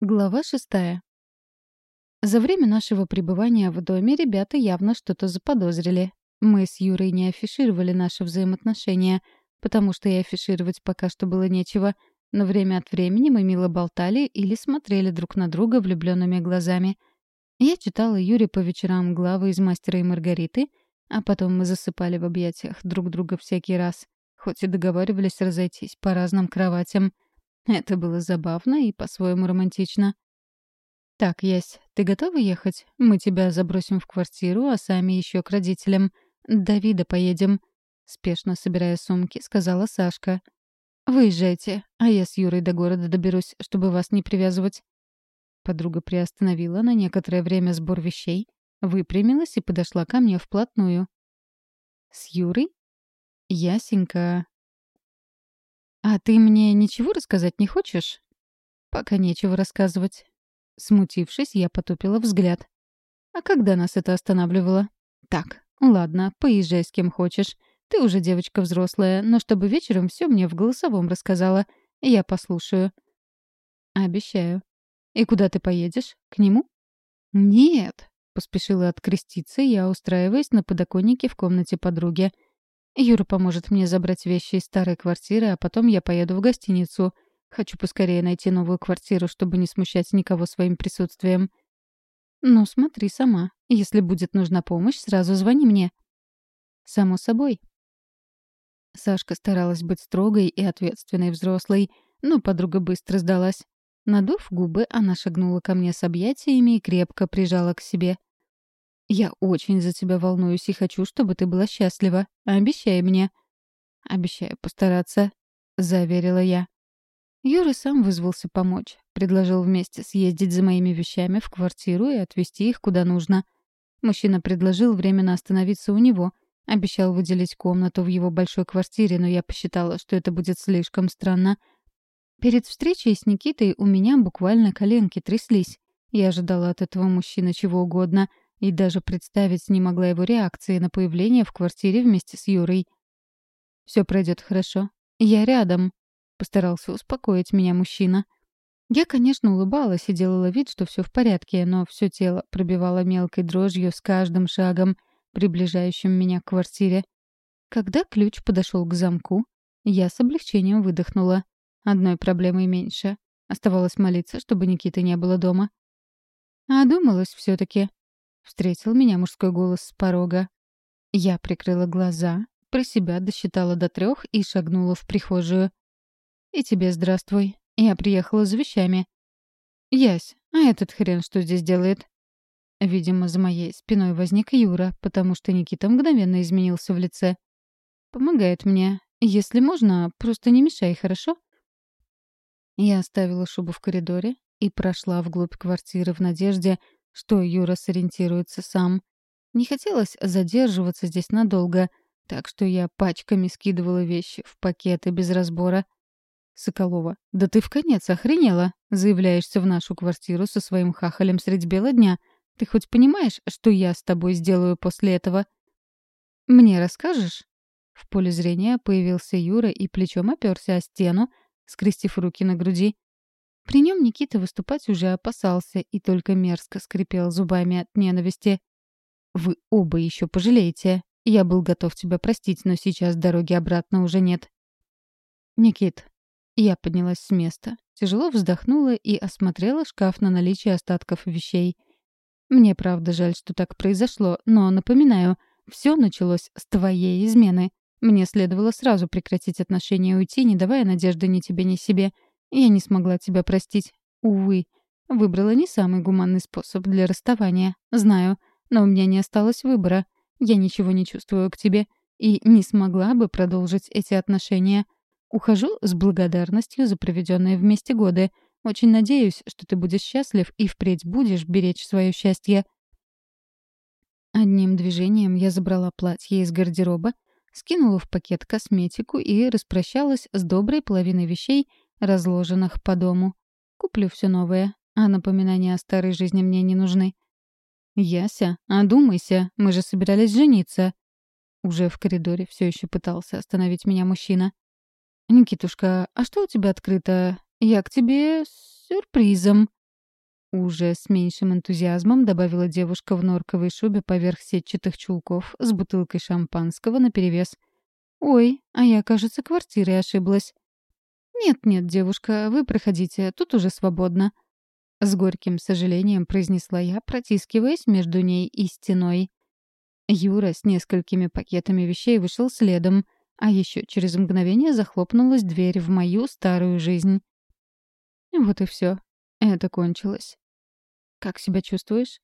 Глава шестая. За время нашего пребывания в доме ребята явно что-то заподозрили. Мы с Юрой не афишировали наши взаимоотношения, потому что и афишировать пока что было нечего, но время от времени мы мило болтали или смотрели друг на друга влюбленными глазами. Я читала Юре по вечерам главы из «Мастера и Маргариты», а потом мы засыпали в объятиях друг друга всякий раз, хоть и договаривались разойтись по разным кроватям — это было забавно и по-своему романтично. «Так, Ясь, ты готова ехать? Мы тебя забросим в квартиру, а сами еще к родителям. Давида поедем», — спешно собирая сумки, сказала Сашка. «Выезжайте, а я с Юрой до города доберусь, чтобы вас не привязывать». Подруга приостановила на некоторое время сбор вещей, выпрямилась и подошла ко мне вплотную. «С Юрой?» «Ясенька, «А ты мне ничего рассказать не хочешь?» «Пока нечего рассказывать». Смутившись, я потупила взгляд. «А когда нас это останавливало?» «Так, ладно, поезжай с кем хочешь. Ты уже девочка взрослая, но чтобы вечером все мне в голосовом рассказала. Я послушаю». «Обещаю». «И куда ты поедешь? К нему?» «Нет», — поспешила откреститься я, устраиваясь на подоконнике в комнате подруги. Юра поможет мне забрать вещи из старой квартиры, а потом я поеду в гостиницу. Хочу поскорее найти новую квартиру, чтобы не смущать никого своим присутствием. Ну, смотри сама. Если будет нужна помощь, сразу звони мне. Само собой. Сашка старалась быть строгой и ответственной взрослой, но подруга быстро сдалась. Надув губы, она шагнула ко мне с объятиями и крепко прижала к себе. «Я очень за тебя волнуюсь и хочу, чтобы ты была счастлива. Обещай мне». «Обещаю постараться», — заверила я. Юра сам вызвался помочь. Предложил вместе съездить за моими вещами в квартиру и отвезти их куда нужно. Мужчина предложил временно остановиться у него. Обещал выделить комнату в его большой квартире, но я посчитала, что это будет слишком странно. Перед встречей с Никитой у меня буквально коленки тряслись. Я ожидала от этого мужчины чего угодно — и даже представить не могла его реакции на появление в квартире вместе с Юрой. «Все пройдет хорошо. Я рядом», — постарался успокоить меня мужчина. Я, конечно, улыбалась и делала вид, что все в порядке, но все тело пробивало мелкой дрожью с каждым шагом, приближающим меня к квартире. Когда ключ подошел к замку, я с облегчением выдохнула. Одной проблемой меньше. Оставалось молиться, чтобы Никиты не было дома. А думалось все таки Встретил меня мужской голос с порога. Я прикрыла глаза, про себя досчитала до трех и шагнула в прихожую. «И тебе здравствуй. Я приехала за вещами». «Ясь, а этот хрен что здесь делает?» Видимо, за моей спиной возник Юра, потому что Никита мгновенно изменился в лице. «Помогает мне. Если можно, просто не мешай, хорошо?» Я оставила шубу в коридоре и прошла вглубь квартиры в надежде, что Юра сориентируется сам. Не хотелось задерживаться здесь надолго, так что я пачками скидывала вещи в пакеты без разбора. «Соколова, да ты в конец охренела? Заявляешься в нашу квартиру со своим хахалем средь бела дня. Ты хоть понимаешь, что я с тобой сделаю после этого?» «Мне расскажешь?» В поле зрения появился Юра и плечом оперся о стену, скрестив руки на груди. При нем Никита выступать уже опасался и только мерзко скрипел зубами от ненависти. «Вы оба еще пожалеете. Я был готов тебя простить, но сейчас дороги обратно уже нет». «Никит». Я поднялась с места, тяжело вздохнула и осмотрела шкаф на наличие остатков вещей. Мне правда жаль, что так произошло, но, напоминаю, все началось с твоей измены. Мне следовало сразу прекратить отношения и уйти, не давая надежды ни тебе, ни себе — я не смогла тебя простить. Увы. Выбрала не самый гуманный способ для расставания. Знаю. Но у меня не осталось выбора. Я ничего не чувствую к тебе. И не смогла бы продолжить эти отношения. Ухожу с благодарностью за проведенные вместе годы. Очень надеюсь, что ты будешь счастлив и впредь будешь беречь свое счастье. Одним движением я забрала платье из гардероба, скинула в пакет косметику и распрощалась с доброй половиной вещей, разложенных по дому. Куплю все новое, а напоминания о старой жизни мне не нужны. «Яся, одумайся, мы же собирались жениться». Уже в коридоре все еще пытался остановить меня мужчина. «Никитушка, а что у тебя открыто? Я к тебе с сюрпризом». Уже с меньшим энтузиазмом добавила девушка в норковой шубе поверх сетчатых чулков с бутылкой шампанского наперевес. «Ой, а я, кажется, квартирой ошиблась». «Нет-нет, девушка, вы проходите, тут уже свободно», — с горьким сожалением произнесла я, протискиваясь между ней и стеной. Юра с несколькими пакетами вещей вышел следом, а еще через мгновение захлопнулась дверь в мою старую жизнь. Вот и все. Это кончилось. «Как себя чувствуешь?»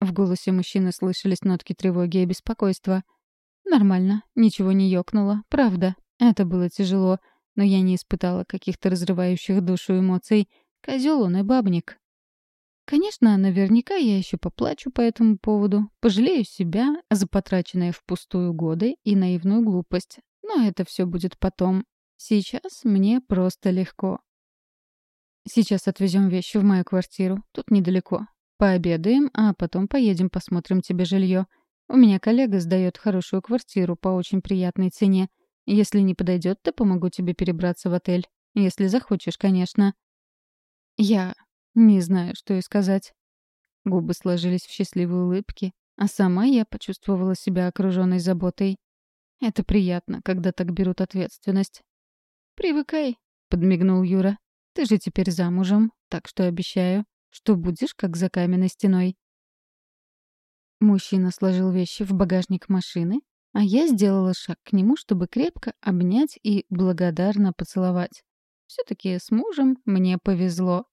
В голосе мужчины слышались нотки тревоги и беспокойства. «Нормально, ничего не ёкнуло, правда. Это было тяжело, но я не испытала каких-то разрывающих душу эмоций. Козёл он и бабник». Конечно, наверняка я еще поплачу по этому поводу, пожалею себя за потраченные впустую годы и наивную глупость. Но это все будет потом. Сейчас мне просто легко. Сейчас отвезем вещи в мою квартиру. Тут недалеко. Пообедаем, а потом поедем посмотрим тебе жилье. У меня коллега сдает хорошую квартиру по очень приятной цене. Если не подойдет, то помогу тебе перебраться в отель. Если захочешь, конечно. Я не знаю, что и сказать. Губы сложились в счастливые улыбки, а сама я почувствовала себя окруженной заботой. Это приятно, когда так берут ответственность. «Привыкай», — подмигнул Юра. Ты же теперь замужем, так что обещаю, что будешь как за каменной стеной. Мужчина сложил вещи в багажник машины, а я сделала шаг к нему, чтобы крепко обнять и благодарно поцеловать. Все-таки с мужем мне повезло.